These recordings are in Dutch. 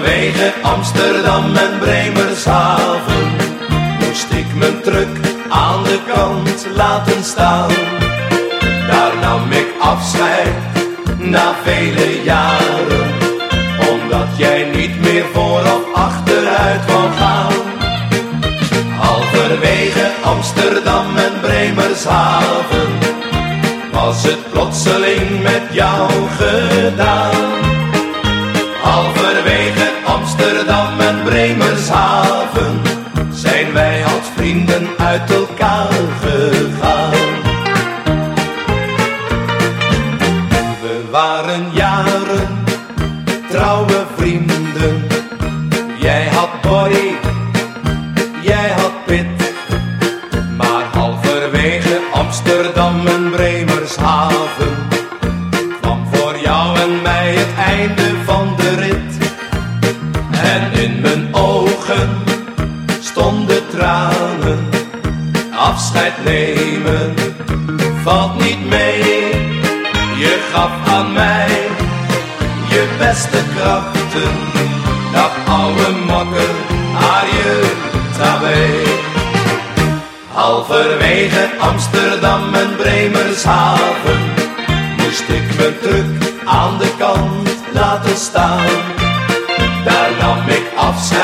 Halverwege Amsterdam en Bremershaven moest ik mijn truck aan de kant laten staan. Daar nam ik afscheid na vele jaren, omdat jij niet meer voor of achteruit wou gaan. Halverwege Amsterdam en Bremershaven was het plotseling met jou gedaan. Halverwege Amsterdam en Bremershaven zijn wij als vrienden uit elkaar gegaan. We waren jaren trouwe vrienden. Jij had Borrie, jij had Pit. Maar halverwege Amsterdam en Bremershaven kwam voor jou en mij het einde stonden tranen. Afscheid nemen valt niet mee. Je gaf aan mij je beste krachten. Dag oude makker, Arje Tabé. Halverwege Amsterdam en Bremershaven moest ik mijn truck aan de kant laten staan. Daar nam ik afscheid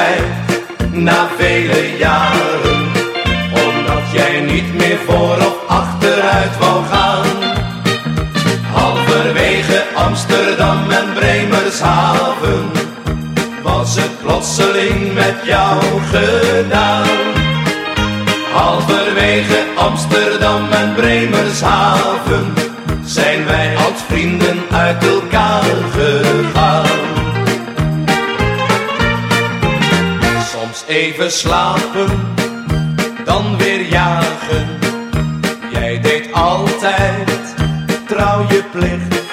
na vele jaren, omdat jij niet meer voor of achteruit wou gaan. Halverwege Amsterdam en Bremershaven was het plotseling met jou gedaan. Halverwege Amsterdam en Bremershaven zijn wij als vrienden uit elkaar gegaan. Even slapen, dan weer jagen. Jij deed altijd trouw je plicht.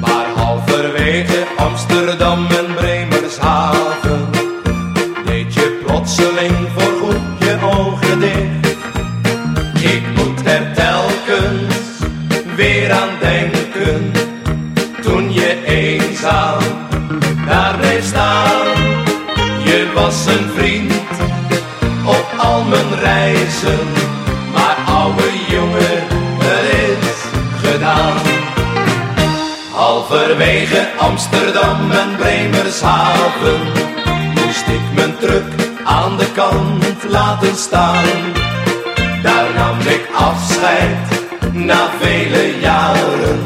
Maar halverwege Amsterdam en Bremershaven deed je plotseling voorgoed je ogen dicht. Ik moet er telkens weer aan denken toen je eenzaam daar bleef staan. Was een vriend op al mijn reizen, maar oude jongen, het is gedaan. Halverwege Amsterdam en Bremershaven moest ik mijn truck aan de kant laten staan. Daar nam ik afscheid na vele jaren,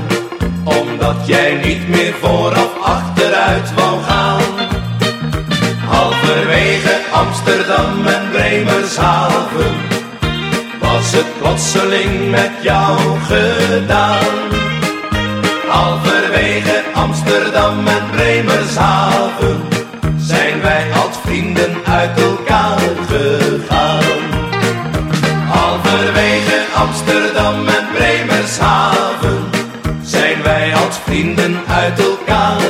omdat jij niet meer Halverwege Amsterdam en Bremershaven was het plotseling met jou gedaan. Halverwege Amsterdam en Bremershaven zijn wij als vrienden uit elkaar gegaan. Halverwege Amsterdam en Bremershaven zijn wij als vrienden uit elkaar